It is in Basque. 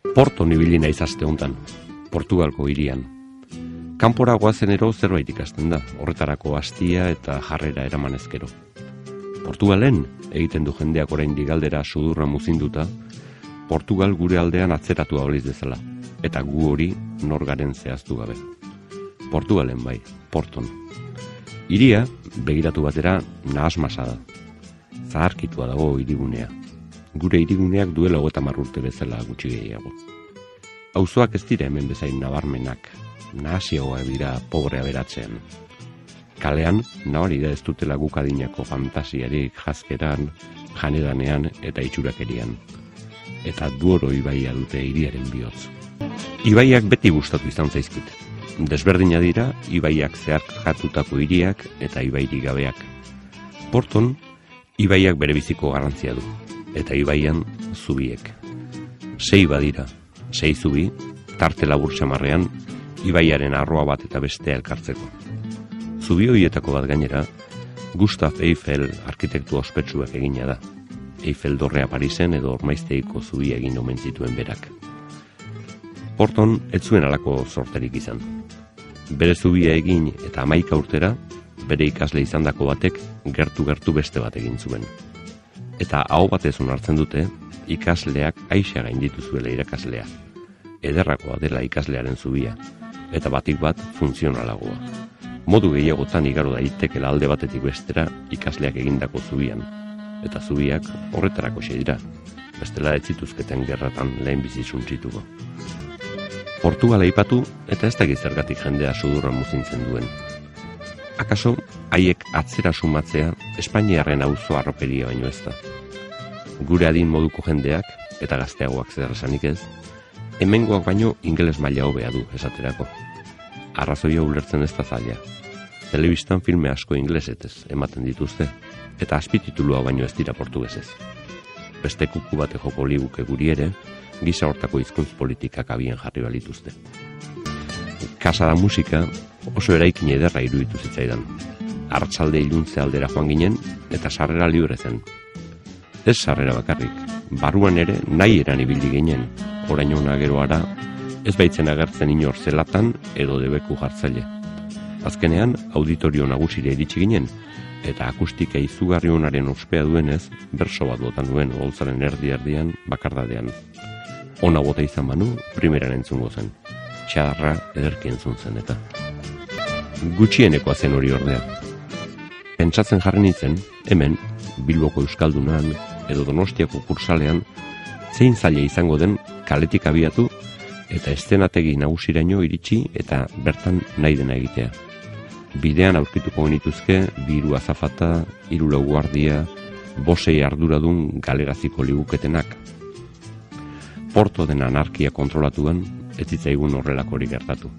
Porto nibili naiz aste hontan, Portugalko hirian. Kanpora goazen ero zerbait ikasten da, horretarako hastia eta jarrera eraman ezkero. Portugalen, egiten du jendeak orain digaldera sudurra muzinduta, Portugal gure aldean atzeratu abaliz dezala, eta gu hori norgaren zehaztu gabe. Portugalen bai, Porton. Iria, begiratu batera, nahasmasa da. Zaharkitua dago irigunea. Gure iriguneak duela hogeta marrurte bezala gutxi gehiago. Auzoak ez dira hemen bezain nabarmenak, nahasiagoa dira pobrea beratzean. Kalean, nabari da ez dutela gukadinako fantasiarik jazkeran, janedanean eta itxurakerian. Eta duoro ibaia dute iriaren bihotz. Ibaiak beti gustatu izan zaizkit. Desberdina dira, ibaiak zehark jatutako iriak eta ibairi gabeak. Porton, ibaiak bere biziko garantzia du. Eta ibaian, zubiek. Sei badira, sei zubi, tarte labur samarrean, ibaiaren arroa bat eta bestea elkartzeko. Zubi horietako bat gainera, Gustav Eiffel arkitektu ospetsuak egina da. Eiffel dorrea Parisen edo ormaizteiko zubi egin omen zituen berak. Porton ez zuen alako sorterik izan. Bere zubia egin eta amaika urtera, bere ikasle izandako batek gertu-gertu beste bat egin zuen. Eta hau batez hartzen dute, ikasleak aixa gainditu zuela irakaslea. Ederrakoa dela ikaslearen zubia, eta batik bat funtzionalagoa. Modu gehiagotan igaro daitekela alde batetik bestera ikasleak egindako zubian, eta zubiak horretarako xe dira, bestela ez zituzketen gerratan lehen bizi suntzituko. Portugala ipatu eta ez dakit zergatik jendea sudurra muzintzen duen. Akaso, haiek atzera sumatzea Espainiarren auzo arroperia baino ez da. Gure adin moduko jendeak, eta gazteagoak zer esanik ez, hemengoak baino ingeles maila hobea du esaterako. Arrazoia ulertzen ez da zaila. Telebistan filme asko inglesetez ematen dituzte, eta azpititulua baino ez dira portugesez. Beste kuku bate joko libuke guri ere, gisa hortako hizkuntz politikak abian jarri balituzte. Kasa da musika oso eraikin ederra iruditu zitzaidan. Artsalde iluntze aldera joan ginen eta sarrera libre zen. Ez sarrera bakarrik, barruan ere nahi eran ibili ginen, orain ona geroara, ez baitzen agertzen inor zelatan edo debeku jartzaile. Azkenean, auditorio nagusire iritsi ginen, eta akustika izugarri honaren ospea duenez, berso bat botan duen holtzaren erdi erdian bakardadean. Ona bota izan banu, primeran entzungo zen. Txadarra ederki entzun zen eta. Gutxienekoa zen hori ordea. Pentsatzen jarri nintzen, hemen, Bilboko Euskaldunan edo Donostiako kursalean, zein zaila izango den kaletik abiatu eta estenategi nagusiraino iritsi eta bertan nahi dena egitea. Bidean aurkituko genituzke, biru azafata, iru guardia, bosei arduradun galeraziko liguketenak. Porto den anarkia kontrolatuan, ez zitzaigun horrelako hori gertatu.